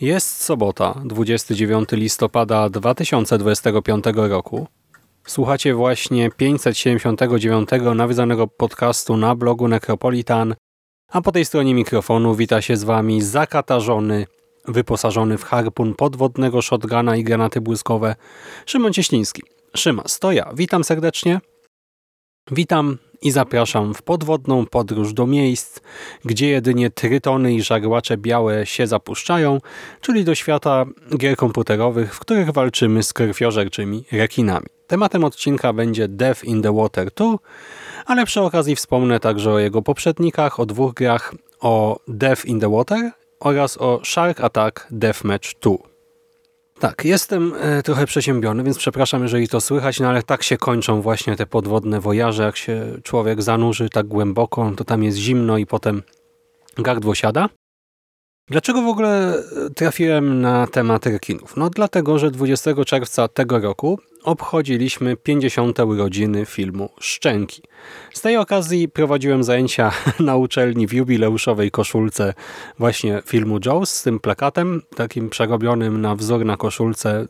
Jest sobota, 29 listopada 2025 roku. Słuchacie właśnie 579 nawiązanego podcastu na blogu Necropolitan, a po tej stronie mikrofonu wita się z Wami zakatarzony, wyposażony w harpun podwodnego shotguna i granaty błyskowe Szymon Cieśliński. Szyma, stoja, witam serdecznie. Witam i zapraszam w podwodną podróż do miejsc, gdzie jedynie trytony i żarłacze białe się zapuszczają, czyli do świata gier komputerowych, w których walczymy z krwiożerczymi rekinami. Tematem odcinka będzie Death in the Water 2, ale przy okazji wspomnę także o jego poprzednikach, o dwóch grach, o Death in the Water oraz o Shark Attack Deathmatch 2. Tak, jestem e, trochę przeziębiony, więc przepraszam, jeżeli to słychać, no ale tak się kończą właśnie te podwodne wojaże, jak się człowiek zanurzy tak głęboko, to tam jest zimno i potem gardło siada. Dlaczego w ogóle e, trafiłem na temat rekinów? No dlatego, że 20 czerwca tego roku obchodziliśmy 50. urodziny filmu Szczęki. Z tej okazji prowadziłem zajęcia na uczelni w jubileuszowej koszulce właśnie filmu Jaws z tym plakatem, takim przerobionym na wzór na koszulce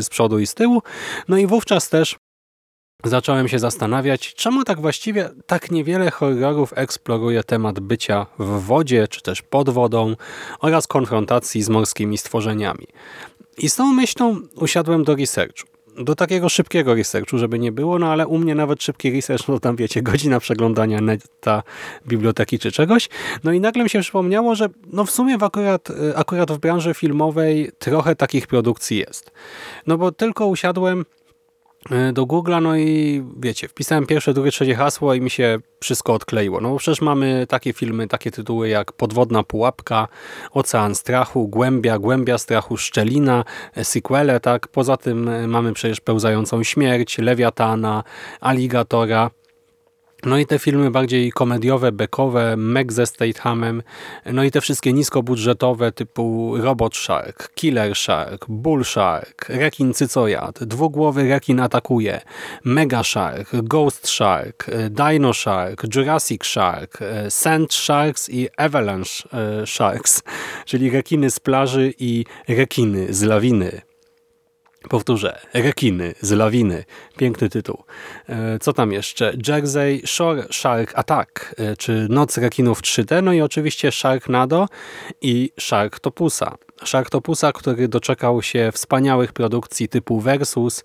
z przodu i z tyłu. No i wówczas też zacząłem się zastanawiać, czemu tak właściwie tak niewiele horrorów eksploruje temat bycia w wodzie, czy też pod wodą oraz konfrontacji z morskimi stworzeniami. I z tą myślą usiadłem do researchu. Do takiego szybkiego researchu, żeby nie było, no ale u mnie nawet szybki research, no tam wiecie, godzina przeglądania neta, biblioteki czy czegoś. No i nagle mi się przypomniało, że no w sumie w akurat, akurat w branży filmowej trochę takich produkcji jest. No bo tylko usiadłem do Google'a, no i wiecie, wpisałem pierwsze, drugie, trzecie hasło i mi się wszystko odkleiło. No bo przecież mamy takie filmy, takie tytuły jak Podwodna Pułapka, Ocean Strachu, Głębia, Głębia Strachu, Szczelina, e, sequele, tak? Poza tym e, mamy przecież Pełzającą Śmierć, Lewiatana, Aligatora, no i te filmy bardziej komediowe, bekowe, Meg ze Stathamem, no i te wszystkie niskobudżetowe typu Robot Shark, Killer Shark, Bull Shark, Rekin Cycojad, Dwugłowy Rekin atakuje, Mega Shark, Ghost Shark, Dino Shark, Jurassic Shark, Sand Sharks i Avalanche e, Sharks, czyli rekiny z plaży i rekiny z lawiny. Powtórzę, rekiny z lawiny. Piękny tytuł. E, co tam jeszcze? Jersey Shore Shark Attack, e, czy Noc rekinów 3D, no i oczywiście Sharknado i Sharktopusa. Sharktopusa, który doczekał się wspaniałych produkcji typu Versus,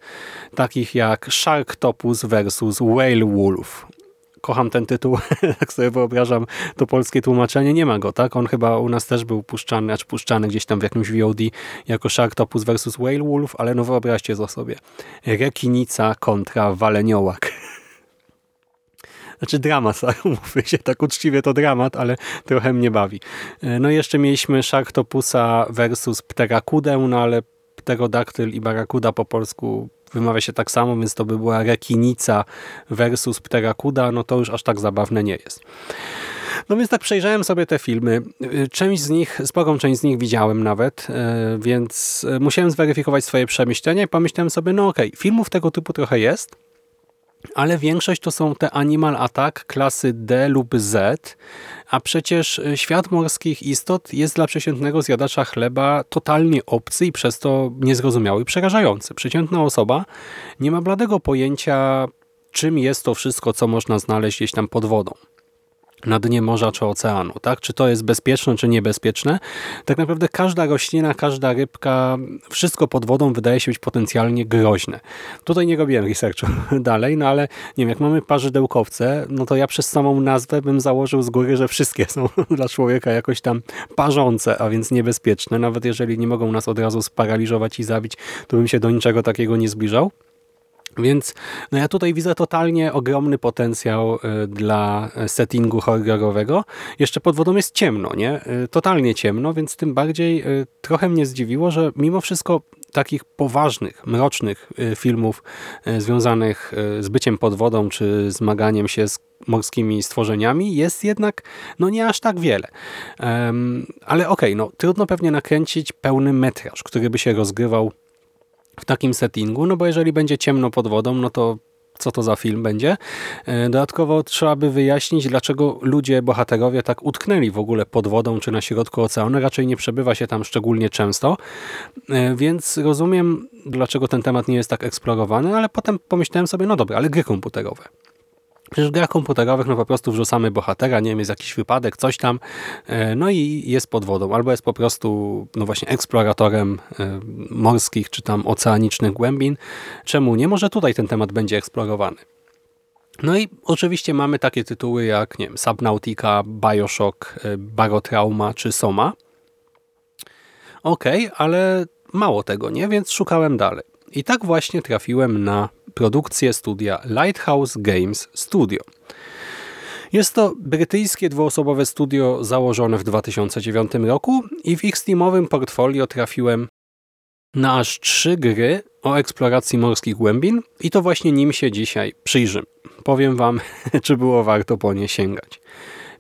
takich jak Sharktopus versus Whale Wolf kocham ten tytuł, tak sobie wyobrażam to polskie tłumaczenie, nie ma go, tak? On chyba u nas też był puszczany, acz puszczany gdzieś tam w jakimś VOD jako Sharktopus versus Whale Wolf, ale no wyobraźcie to sobie. Rekinica kontra waleniołak. Znaczy dramat, tak? Mówię się tak uczciwie to dramat, ale trochę mnie bawi. No i jeszcze mieliśmy Sharktopusa versus Pterakudę, no ale Pterodaktyl i Barakuda po polsku wymawia się tak samo, więc to by była rekinica versus pterakuda, no to już aż tak zabawne nie jest. No więc tak przejrzałem sobie te filmy. Część z nich, sporą część z nich widziałem nawet, e, więc musiałem zweryfikować swoje przemyślenia i pomyślałem sobie, no okej, okay, filmów tego typu trochę jest, ale większość to są te Animal Attack klasy D lub Z, a przecież e, świat morskich istot jest dla przeciętnego zjadacza chleba totalnie obcy i przez to niezrozumiały i przerażający. Przeciętna osoba nie ma bladego pojęcia, czym jest to wszystko, co można znaleźć gdzieś tam pod wodą na dnie morza czy oceanu, tak? Czy to jest bezpieczne, czy niebezpieczne? Tak naprawdę każda roślina, każda rybka, wszystko pod wodą wydaje się być potencjalnie groźne. Tutaj nie robiłem researchu dalej, no ale nie wiem, jak mamy parzydełkowce, no to ja przez samą nazwę bym założył z góry, że wszystkie są dla człowieka jakoś tam parzące, a więc niebezpieczne. Nawet jeżeli nie mogą nas od razu sparaliżować i zabić, to bym się do niczego takiego nie zbliżał. Więc no ja tutaj widzę totalnie ogromny potencjał y, dla settingu horrorowego. Jeszcze pod wodą jest ciemno, nie? Y, totalnie ciemno, więc tym bardziej y, trochę mnie zdziwiło, że mimo wszystko takich poważnych, mrocznych filmów związanych z byciem pod wodą czy zmaganiem się z morskimi stworzeniami jest jednak no nie aż tak wiele. Um, ale okej, okay, no trudno pewnie nakręcić pełny metraż, który by się rozgrywał w takim settingu, no bo jeżeli będzie ciemno pod wodą, no to co to za film będzie. E, dodatkowo trzeba by wyjaśnić, dlaczego ludzie, bohaterowie tak utknęli w ogóle pod wodą czy na środku oceanu. Raczej nie przebywa się tam szczególnie często, e, więc rozumiem, dlaczego ten temat nie jest tak eksplorowany, ale potem pomyślałem sobie, no dobra, ale gry komputerowe. Przecież w grach komputerowych no po prostu wrzucamy bohatera, nie wiem, jest jakiś wypadek, coś tam, e, no i jest pod wodą, albo jest po prostu, no właśnie, eksploratorem e, morskich czy tam oceanicznych głębin. Czemu nie? Może tutaj ten temat będzie eksplorowany. No i oczywiście mamy takie tytuły jak, nie wiem, Subnautica, Bioshock, e, Barotrauma czy Soma. Okej, okay, ale mało tego, nie? Więc szukałem dalej. I tak właśnie trafiłem na produkcję studia Lighthouse Games Studio. Jest to brytyjskie dwuosobowe studio założone w 2009 roku i w ich steamowym portfolio trafiłem na aż trzy gry o eksploracji morskich głębin i to właśnie nim się dzisiaj przyjrzymy. Powiem Wam, czy było warto po nie sięgać.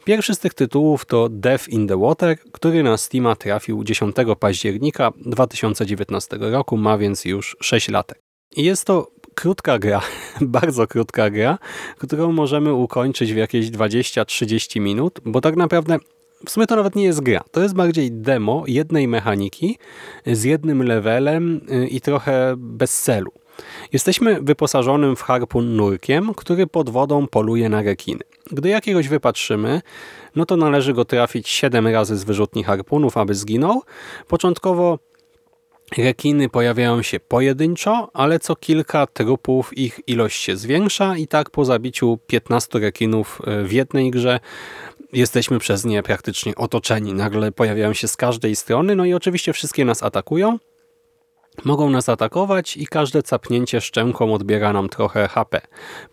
Pierwszy z tych tytułów to Death in the Water, który na Steama trafił 10 października 2019 roku, ma więc już 6 lat. I jest to krótka gra, bardzo krótka gra, którą możemy ukończyć w jakieś 20-30 minut, bo tak naprawdę w sumie to nawet nie jest gra. To jest bardziej demo jednej mechaniki z jednym levelem y, i trochę bez celu. Jesteśmy wyposażonym w harpun nurkiem, który pod wodą poluje na rekiny. Gdy jakiegoś wypatrzymy, no to należy go trafić 7 razy z wyrzutni harpunów, aby zginął. Początkowo rekiny pojawiają się pojedynczo, ale co kilka trupów ich ilość się zwiększa i tak po zabiciu 15 rekinów e, w jednej grze jesteśmy przez nie praktycznie otoczeni. Nagle pojawiają się z każdej strony, no i oczywiście wszystkie nas atakują. Mogą nas atakować i każde capnięcie szczęką odbiera nam trochę HP,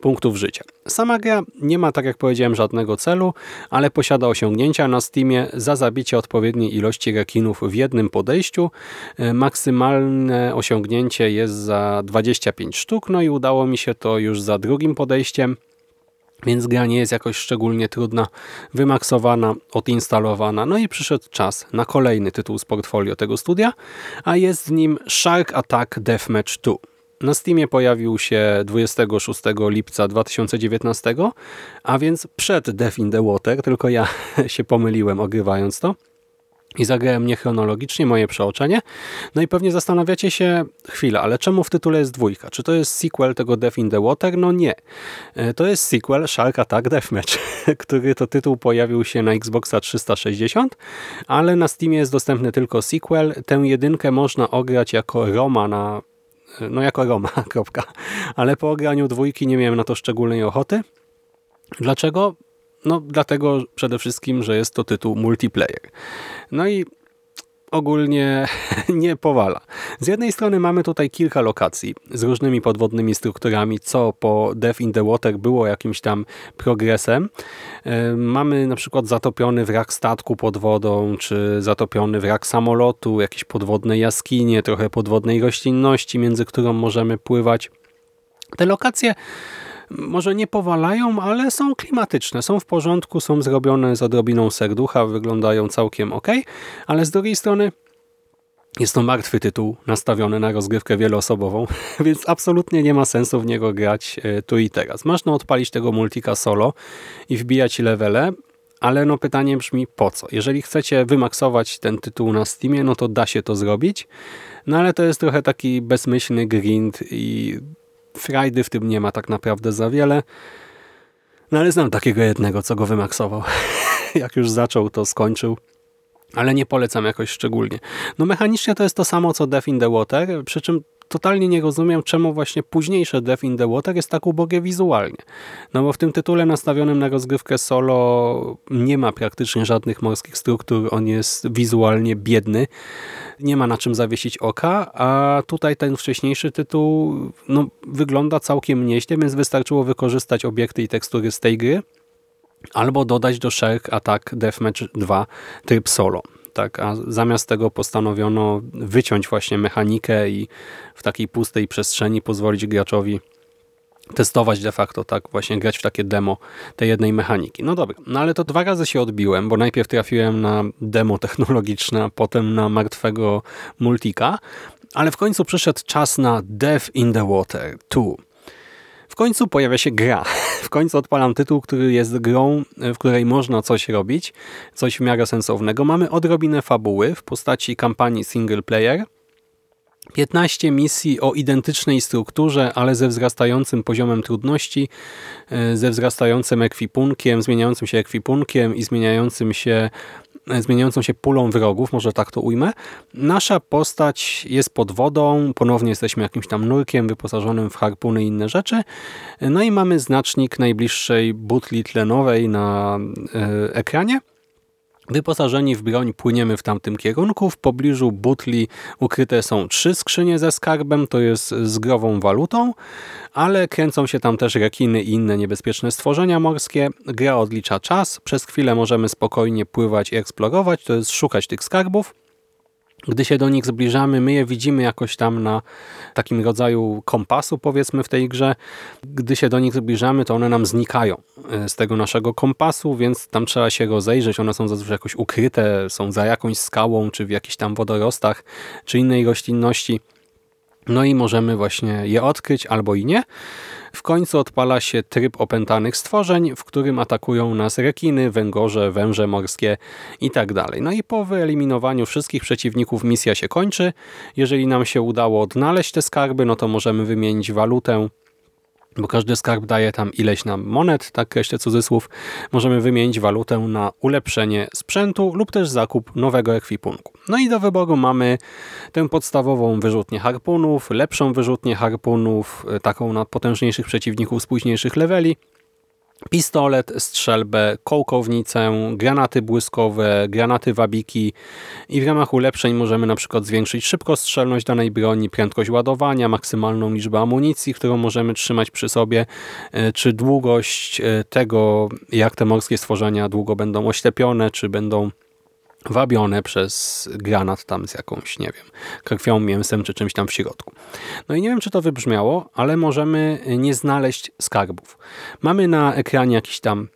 punktów życia. Sama gra nie ma, tak jak powiedziałem, żadnego celu, ale posiada osiągnięcia na Steamie za zabicie odpowiedniej ilości rekinów w jednym podejściu. E, maksymalne osiągnięcie jest za 25 sztuk, no i udało mi się to już za drugim podejściem więc gra nie jest jakoś szczególnie trudna, wymaksowana, odinstalowana. No i przyszedł czas na kolejny tytuł z portfolio tego studia, a jest w nim Shark Attack Deathmatch 2. Na Steamie pojawił się 26 lipca 2019, a więc przed Death in the Water, tylko ja się pomyliłem ogrywając to i zagrałem niechronologicznie moje przeoczenie. No i pewnie zastanawiacie się, chwilę, ale czemu w tytule jest dwójka? Czy to jest sequel tego Death in the Water? No nie. E, to jest sequel Shark Attack Deathmatch, który to tytuł pojawił się na Xboxa 360, ale na Steamie jest dostępny tylko sequel. Tę jedynkę można ograć jako Roma na... No jako Roma, kropka. Ale po ograniu dwójki nie miałem na to szczególnej ochoty. Dlaczego? No dlatego przede wszystkim, że jest to tytuł multiplayer. No i ogólnie nie powala. Z jednej strony mamy tutaj kilka lokacji z różnymi podwodnymi strukturami, co po Death in the Water było jakimś tam progresem. Mamy na przykład zatopiony wrak statku pod wodą, czy zatopiony wrak samolotu, jakieś podwodne jaskinie, trochę podwodnej roślinności, między którą możemy pływać. Te lokacje może nie powalają, ale są klimatyczne, są w porządku, są zrobione z odrobiną serducha, wyglądają całkiem ok, ale z drugiej strony jest to martwy tytuł nastawiony na rozgrywkę wieloosobową, więc absolutnie nie ma sensu w niego grać e, tu i teraz. Można odpalić tego multika solo i wbijać levele, ale no pytanie brzmi po co? Jeżeli chcecie wymaksować ten tytuł na Steamie, no to da się to zrobić, no ale to jest trochę taki bezmyślny grind i frajdy w tym nie ma tak naprawdę za wiele. No ale znam takiego jednego, co go wymaksował. Jak już zaczął, to skończył. Ale nie polecam jakoś szczególnie. No mechanicznie to jest to samo, co Death in the Water, przy czym totalnie nie rozumiem, czemu właśnie późniejsze Death in the Water jest tak ubogie wizualnie. No bo w tym tytule nastawionym na rozgrywkę solo nie ma praktycznie żadnych morskich struktur, on jest wizualnie biedny, nie ma na czym zawiesić oka, a tutaj ten wcześniejszy tytuł no, wygląda całkiem nieźle, więc wystarczyło wykorzystać obiekty i tekstury z tej gry, albo dodać do Shark Attack Deathmatch 2 tryb solo tak, a zamiast tego postanowiono wyciąć właśnie mechanikę i w takiej pustej przestrzeni pozwolić graczowi testować de facto, tak, właśnie grać w takie demo tej jednej mechaniki. No dobra, no ale to dwa razy się odbiłem, bo najpierw trafiłem na demo technologiczne, a potem na martwego multika, ale w końcu przyszedł czas na Death in the Water 2. W końcu pojawia się gra. W końcu odpalam tytuł, który jest grą, w której można coś robić, coś w miarę sensownego. Mamy odrobinę fabuły w postaci kampanii single player, 15 misji o identycznej strukturze, ale ze wzrastającym poziomem trudności, e, ze wzrastającym ekwipunkiem, zmieniającym się ekwipunkiem i zmieniającym się zmieniającą się pulą wrogów, może tak to ujmę. Nasza postać jest pod wodą, ponownie jesteśmy jakimś tam nurkiem wyposażonym w harpuny i inne rzeczy. No i mamy znacznik najbliższej butli tlenowej na e, ekranie. Wyposażeni w broń płyniemy w tamtym kierunku. W pobliżu butli ukryte są trzy skrzynie ze skarbem, to jest z grową walutą, ale kręcą się tam też rekiny i inne niebezpieczne stworzenia morskie. Gra odlicza czas, przez chwilę możemy spokojnie pływać i eksplorować, to jest szukać tych skarbów. Gdy się do nich zbliżamy, my je widzimy jakoś tam na takim rodzaju kompasu, powiedzmy w tej grze. Gdy się do nich zbliżamy, to one nam znikają e, z tego naszego kompasu, więc tam trzeba się rozejrzeć. One są zazwyczaj jakoś ukryte, są za jakąś skałą, czy w jakichś tam wodorostach, czy innej roślinności. No i możemy właśnie je odkryć albo i nie. W końcu odpala się tryb opętanych stworzeń, w którym atakują nas rekiny, węgorze, węże morskie i tak. No i po wyeliminowaniu wszystkich przeciwników misja się kończy. Jeżeli nam się udało odnaleźć te skarby, no to możemy wymienić walutę bo każdy skarb daje tam ileś nam monet, tak jeszcze cudzysłów, możemy wymienić walutę na ulepszenie sprzętu lub też zakup nowego ekwipunku. No i do wyboru mamy tę podstawową wyrzutnię harpunów, lepszą wyrzutnię harpunów, e, taką na potężniejszych przeciwników z późniejszych leveli, pistolet, strzelbę, kołkownicę, granaty błyskowe, granaty wabiki i w ramach ulepszeń możemy na przykład zwiększyć szybkostrzelność danej broni, prędkość ładowania, maksymalną liczbę amunicji, którą możemy trzymać przy sobie, e, czy długość e, tego, jak te morskie stworzenia długo będą oślepione, czy będą wabione przez granat tam z jakąś, nie wiem, krwią, mięsem czy czymś tam w środku. No i nie wiem, czy to wybrzmiało, ale możemy nie znaleźć skarbów. Mamy na ekranie jakiś tam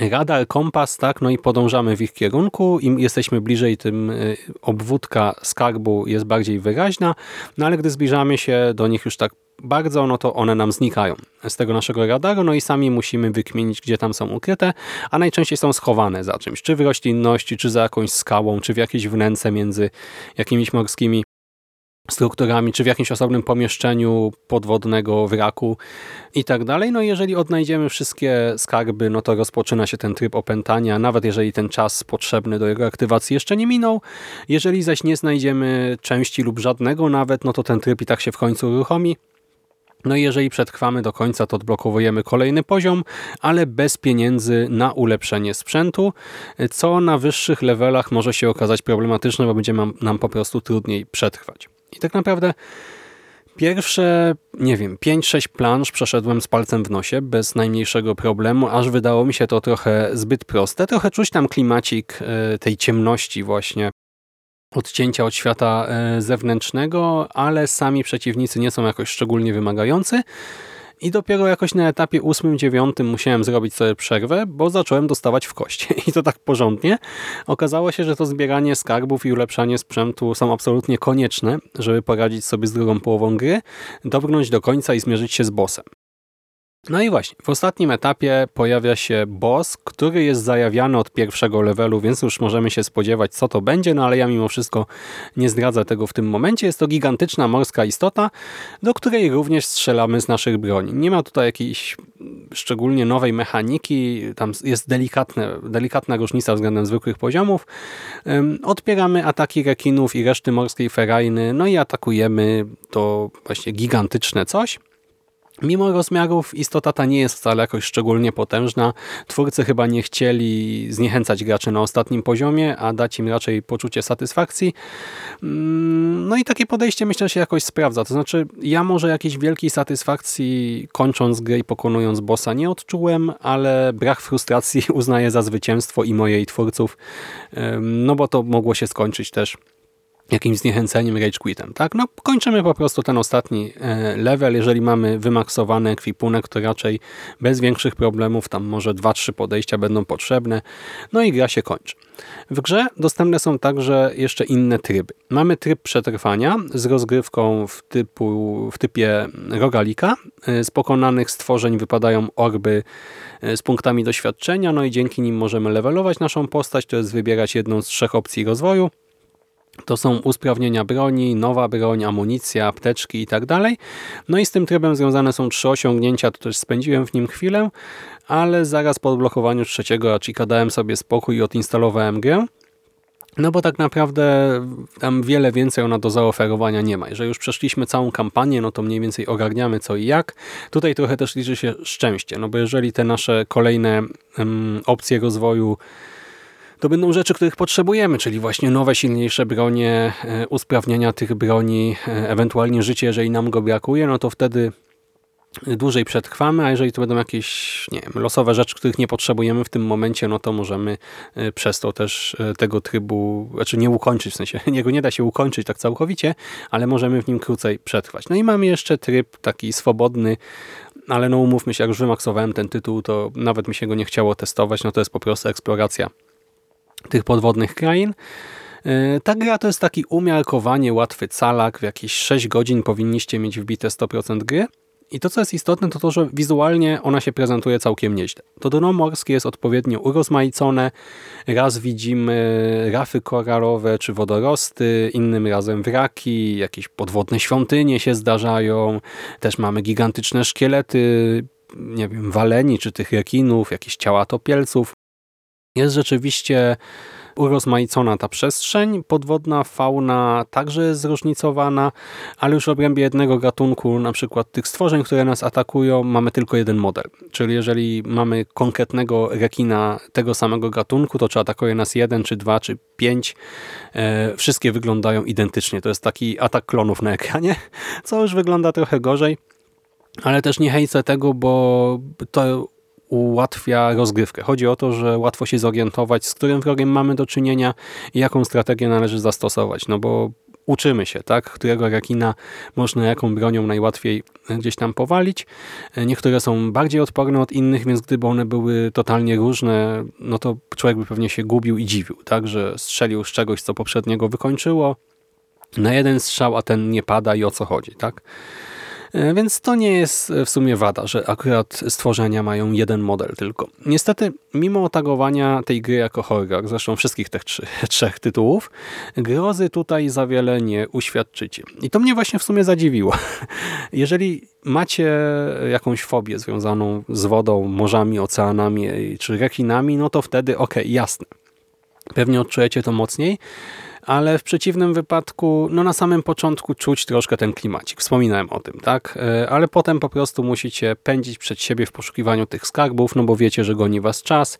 radar, kompas, tak, no i podążamy w ich kierunku. Im jesteśmy bliżej, tym y, obwódka skarbu jest bardziej wyraźna, no ale gdy zbliżamy się do nich już tak bardzo, no to one nam znikają z tego naszego radaru, no i sami musimy wykminić, gdzie tam są ukryte, a najczęściej są schowane za czymś, czy w roślinności, czy za jakąś skałą, czy w jakiejś wnęce między jakimiś morskimi strukturami, czy w jakimś osobnym pomieszczeniu podwodnego wraku i tak dalej. No jeżeli odnajdziemy wszystkie skarby, no to rozpoczyna się ten tryb opętania, nawet jeżeli ten czas potrzebny do jego aktywacji jeszcze nie minął. Jeżeli zaś nie znajdziemy części lub żadnego nawet, no to ten tryb i tak się w końcu uruchomi. No i jeżeli przetrwamy do końca, to odblokowujemy kolejny poziom, ale bez pieniędzy na ulepszenie sprzętu, co na wyższych levelach może się okazać problematyczne, bo będzie nam po prostu trudniej przetrwać. I tak naprawdę pierwsze, nie wiem, 5-6 planż przeszedłem z palcem w nosie bez najmniejszego problemu, aż wydało mi się to trochę zbyt proste. Trochę czuć tam klimacik e, tej ciemności właśnie odcięcia od świata e, zewnętrznego, ale sami przeciwnicy nie są jakoś szczególnie wymagający. I dopiero jakoś na etapie 8-9 musiałem zrobić sobie przerwę, bo zacząłem dostawać w kość. I to tak porządnie. Okazało się, że to zbieranie skarbów i ulepszanie sprzętu są absolutnie konieczne, żeby poradzić sobie z drugą połową gry, dobrnąć do końca i zmierzyć się z bossem. No i właśnie, w ostatnim etapie pojawia się boss, który jest zajawiany od pierwszego levelu, więc już możemy się spodziewać, co to będzie, no ale ja mimo wszystko nie zdradzę tego w tym momencie. Jest to gigantyczna morska istota, do której również strzelamy z naszych broni. Nie ma tutaj jakiejś szczególnie nowej mechaniki, tam jest delikatne, delikatna różnica względem zwykłych poziomów. Odpieramy ataki rekinów i reszty morskiej ferajny, no i atakujemy to właśnie gigantyczne coś. Mimo rozmiarów istota ta nie jest wcale jakoś szczególnie potężna. Twórcy chyba nie chcieli zniechęcać graczy na ostatnim poziomie, a dać im raczej poczucie satysfakcji. Mm, no i takie podejście myślę się jakoś sprawdza. To znaczy ja może jakiejś wielkiej satysfakcji kończąc grę i pokonując bossa nie odczułem, ale brak frustracji uznaję za zwycięstwo i mojej twórców, no bo to mogło się skończyć też jakimś zniechęceniem, rage quitem. Tak? No, kończymy po prostu ten ostatni e, level. Jeżeli mamy wymaksowany ekwipunek, to raczej bez większych problemów, tam może 2-3 podejścia będą potrzebne. No i gra się kończy. W grze dostępne są także jeszcze inne tryby. Mamy tryb przetrwania z rozgrywką w, typu, w typie rogalika. E, z pokonanych stworzeń wypadają orby e, z punktami doświadczenia, no i dzięki nim możemy levelować naszą postać, to jest wybierać jedną z trzech opcji rozwoju. To są usprawnienia broni, nowa broń, amunicja, apteczki i tak. No i z tym trybem związane są trzy osiągnięcia, to też spędziłem w nim chwilę, ale zaraz po odblokowaniu trzeciego Achika dałem sobie spokój i odinstalowałem grę. No bo tak naprawdę tam wiele więcej ona do zaoferowania nie ma. Jeżeli już przeszliśmy całą kampanię, no to mniej więcej ogarniamy co i jak. Tutaj trochę też liczy się szczęście, no bo jeżeli te nasze kolejne um, opcje rozwoju to będą rzeczy, których potrzebujemy, czyli właśnie nowe, silniejsze bronie, e, usprawnienia tych broni, e, ewentualnie życie, jeżeli nam go brakuje, no to wtedy dłużej przetrwamy, a jeżeli to będą jakieś nie wiem, losowe rzeczy, których nie potrzebujemy w tym momencie, no to możemy e, przez to też tego trybu, znaczy nie ukończyć, w sensie niego nie da się ukończyć tak całkowicie, ale możemy w nim krócej przetrwać. No i mamy jeszcze tryb taki swobodny, ale no umówmy się, jak już wymaksowałem ten tytuł, to nawet mi się go nie chciało testować, no to jest po prostu eksploracja tych podwodnych krain. E, ta gra to jest taki umiarkowanie łatwy calak, w jakieś 6 godzin powinniście mieć wbite 100% gry. I to, co jest istotne, to to, że wizualnie ona się prezentuje całkiem nieźle. To dno morskie jest odpowiednio urozmaicone. Raz widzimy rafy koralowe czy wodorosty, innym razem wraki, jakieś podwodne świątynie się zdarzają. Też mamy gigantyczne szkielety, nie wiem, waleni czy tych rekinów, jakieś ciała topielców. Jest rzeczywiście urozmaicona ta przestrzeń. Podwodna fauna także jest zróżnicowana, ale już w obrębie jednego gatunku, na przykład tych stworzeń, które nas atakują, mamy tylko jeden model. Czyli jeżeli mamy konkretnego rekina tego samego gatunku, to czy atakuje nas jeden, czy dwa, czy pięć, e, wszystkie wyglądają identycznie. To jest taki atak klonów na ekranie, co już wygląda trochę gorzej. Ale też nie hejcę tego, bo to ułatwia rozgrywkę. Chodzi o to, że łatwo się zorientować, z którym wrogiem mamy do czynienia i jaką strategię należy zastosować, no bo uczymy się, tak, którego rakina można jaką bronią najłatwiej gdzieś tam powalić. Niektóre są bardziej odporne od innych, więc gdyby one były totalnie różne, no to człowiek by pewnie się gubił i dziwił, tak, że strzelił z czegoś, co poprzedniego wykończyło na jeden strzał, a ten nie pada i o co chodzi, tak. E, więc to nie jest w sumie wada, że akurat stworzenia mają jeden model tylko. Niestety, mimo otagowania tej gry jako horror, zresztą wszystkich tych trzy, trzech tytułów, grozy tutaj za wiele nie uświadczycie. I to mnie właśnie w sumie zadziwiło. Jeżeli macie jakąś fobię związaną z wodą, morzami, oceanami czy rekinami, no to wtedy okej, okay, jasne. Pewnie odczujecie to mocniej, ale w przeciwnym wypadku, no na samym początku czuć troszkę ten klimacik. Wspominałem o tym, tak? E, ale potem po prostu musicie pędzić przed siebie w poszukiwaniu tych skarbów, no bo wiecie, że goni was czas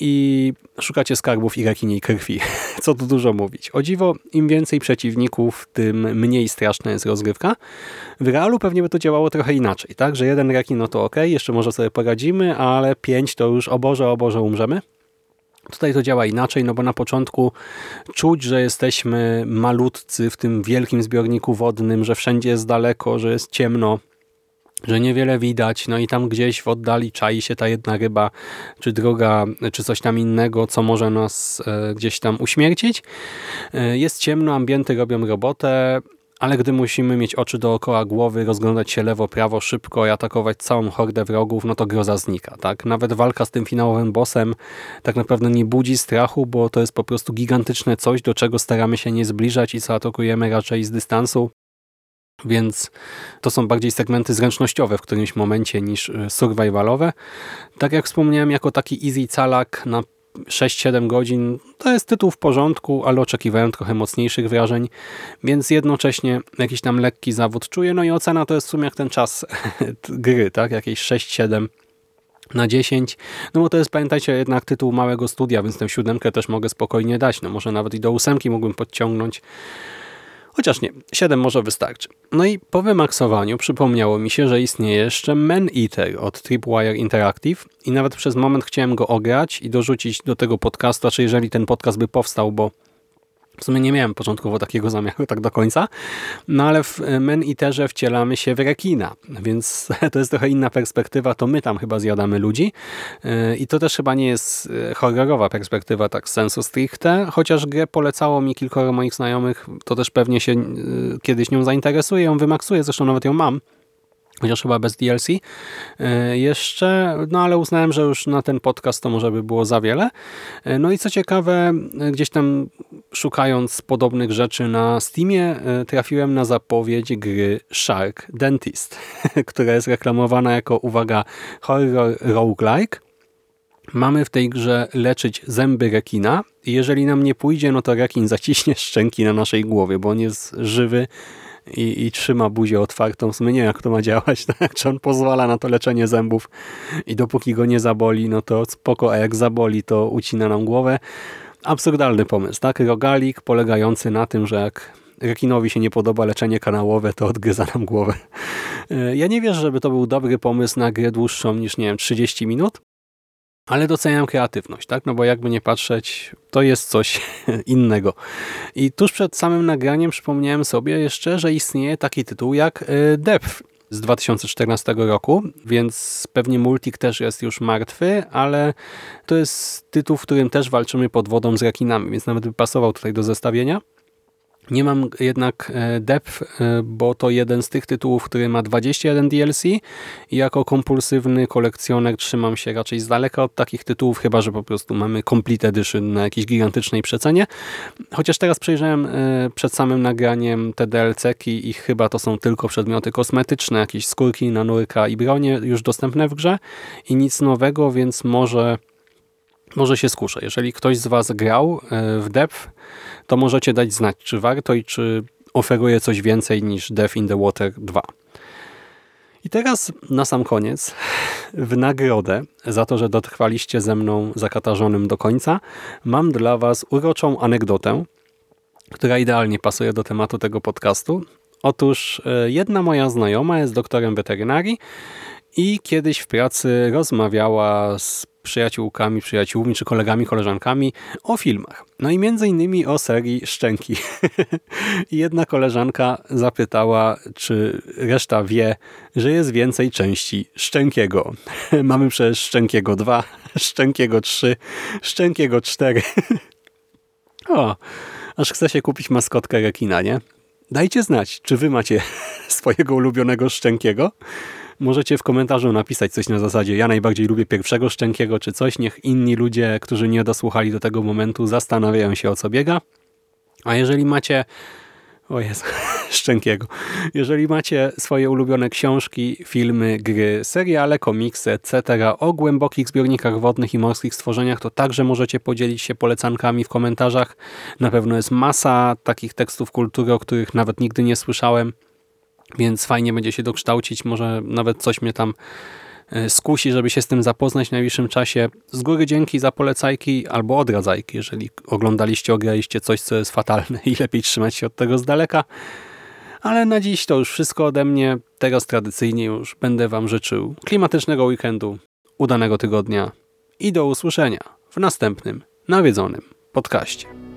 i szukacie skarbów i rekiniej krwi. Co tu dużo mówić. O dziwo, im więcej przeciwników, tym mniej straszna jest rozgrywka. W realu pewnie by to działało trochę inaczej, tak? Że jeden rekin, no to ok, jeszcze może sobie poradzimy, ale pięć to już o Boże, o Boże, umrzemy. Tutaj to działa inaczej, no bo na początku czuć, że jesteśmy malutcy w tym wielkim zbiorniku wodnym, że wszędzie jest daleko, że jest ciemno, że niewiele widać, no i tam gdzieś w oddali czai się ta jedna ryba, czy droga, czy coś tam innego, co może nas e, gdzieś tam uśmiercić. E, jest ciemno, ambienty robią robotę, ale gdy musimy mieć oczy dookoła głowy, rozglądać się lewo, prawo, szybko i atakować całą hordę wrogów, no to groza znika. Tak? Nawet walka z tym finałowym bossem tak naprawdę nie budzi strachu, bo to jest po prostu gigantyczne coś, do czego staramy się nie zbliżać i co atakujemy raczej z dystansu. Więc to są bardziej segmenty zręcznościowe w którymś momencie niż y, survivalowe. Tak jak wspomniałem, jako taki easy calak na 6-7 godzin to jest tytuł w porządku, ale oczekiwałem trochę mocniejszych wrażeń, więc jednocześnie jakiś tam lekki zawód czuję. No i ocena to jest w sumie jak ten czas gry, tak? Jakieś 6-7 na 10, no bo to jest, pamiętajcie, jednak tytuł małego studia, więc tę siódemkę też mogę spokojnie dać, no może nawet i do ósemki mógłbym podciągnąć, Chociaż nie, 7 może wystarczy. No i po wymaksowaniu przypomniało mi się, że istnieje jeszcze Man Eater od Tripwire Interactive i nawet przez moment chciałem go ograć i dorzucić do tego podcastu, czy jeżeli ten podcast by powstał, bo w sumie nie miałem początkowo takiego zamiaru tak do końca, no ale w Men Eaterze wcielamy się w rekina, więc to jest trochę inna perspektywa, to my tam chyba zjadamy ludzi e, i to też chyba nie jest e, horrorowa perspektywa tak sensu stricte, chociaż grę polecało mi kilkoro moich znajomych, to też pewnie się kiedyś nią zainteresuje, ją wymaksuję, zresztą nawet ją mam, chociaż chyba bez DLC jeszcze, no ale uznałem, że już na ten podcast to może by było za wiele. No i co ciekawe, gdzieś tam szukając podobnych rzeczy na Steamie, e, trafiłem na zapowiedź gry Shark Dentist, która jest reklamowana jako, uwaga, horror roguelike. Mamy w tej grze leczyć zęby rekina i jeżeli nam nie pójdzie, no to rekin zaciśnie szczęki na naszej głowie, bo on jest żywy, i, i trzyma buzię otwartą. W sumie nie wiem, jak to ma działać, tak? czy on pozwala na to leczenie zębów i dopóki go nie zaboli, no to spoko, a jak zaboli, to ucina nam głowę. Absurdalny pomysł, tak? Rogalik polegający na tym, że jak rekinowi się nie podoba leczenie kanałowe, to odgryza nam głowę. Ja nie wierzę, żeby to był dobry pomysł na grę dłuższą niż, nie wiem, 30 minut, ale doceniam kreatywność, tak? No bo jakby nie patrzeć, to jest coś innego. I tuż przed samym nagraniem przypomniałem sobie jeszcze, że istnieje taki tytuł jak e, Depth z 2014 roku, więc pewnie Multik też jest już martwy, ale to jest tytuł, w którym też walczymy pod wodą z rakinami, więc nawet by pasował tutaj do zestawienia. Nie mam jednak e, Depth, e, bo to jeden z tych tytułów, który ma 21 DLC i jako kompulsywny kolekcjoner trzymam się raczej z daleka od takich tytułów, chyba że po prostu mamy Complete Edition na jakiejś gigantycznej przecenie. Chociaż teraz przejrzałem e, przed samym nagraniem te DLC-ki i chyba to są tylko przedmioty kosmetyczne, jakieś skórki na nurka i bronie już dostępne w grze i nic nowego, więc może, może się skuszę. Jeżeli ktoś z Was grał w Depth, to możecie dać znać, czy warto i czy oferuje coś więcej niż Death in the Water 2. I teraz na sam koniec, w nagrodę za to, że dotrwaliście ze mną zakatarzonym do końca, mam dla Was uroczą anegdotę, która idealnie pasuje do tematu tego podcastu. Otóż e, jedna moja znajoma jest doktorem weterynarii i kiedyś w pracy rozmawiała z przyjaciółkami, przyjaciółmi czy kolegami, koleżankami o filmach. No i między innymi o serii Szczęki. Jedna koleżanka zapytała, czy reszta wie, że jest więcej części Szczękiego. Mamy przecież Szczękiego 2, Szczękiego 3, Szczękiego 4. o, aż chce się kupić maskotkę rekina, nie? Dajcie znać, czy wy macie swojego ulubionego Szczękiego Możecie w komentarzu napisać coś na zasadzie ja najbardziej lubię pierwszego Szczękiego czy coś. Niech inni ludzie, którzy nie dosłuchali do tego momentu zastanawiają się o co biega. A jeżeli macie o Jezu, Szczękiego. Jeżeli macie swoje ulubione książki, filmy, gry, seriale, komiksy, etc. o głębokich zbiornikach wodnych i morskich stworzeniach, to także możecie podzielić się polecankami w komentarzach. Na pewno jest masa takich tekstów kultury, o których nawet nigdy nie słyszałem więc fajnie będzie się dokształcić, może nawet coś mnie tam e, skusi, żeby się z tym zapoznać w najbliższym czasie. Z góry dzięki za polecajki albo odradzajki, jeżeli oglądaliście, ograliście coś, co jest fatalne i lepiej trzymać się od tego z daleka. Ale na dziś to już wszystko ode mnie. Teraz tradycyjnie już będę Wam życzył klimatycznego weekendu, udanego tygodnia i do usłyszenia w następnym nawiedzonym podcaście.